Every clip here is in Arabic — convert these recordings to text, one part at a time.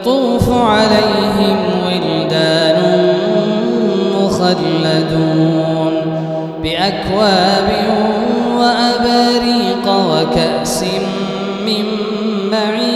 يطوف عليهم ولدان مخلدون بأكواب وأباريق وكأس من معين.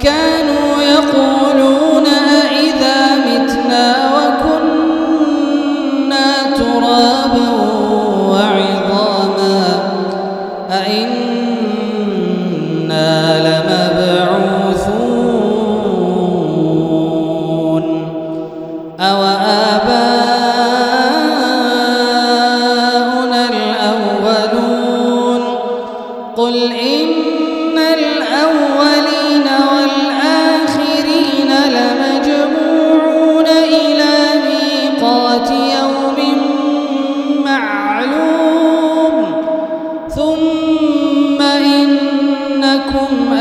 وكانوا يقولون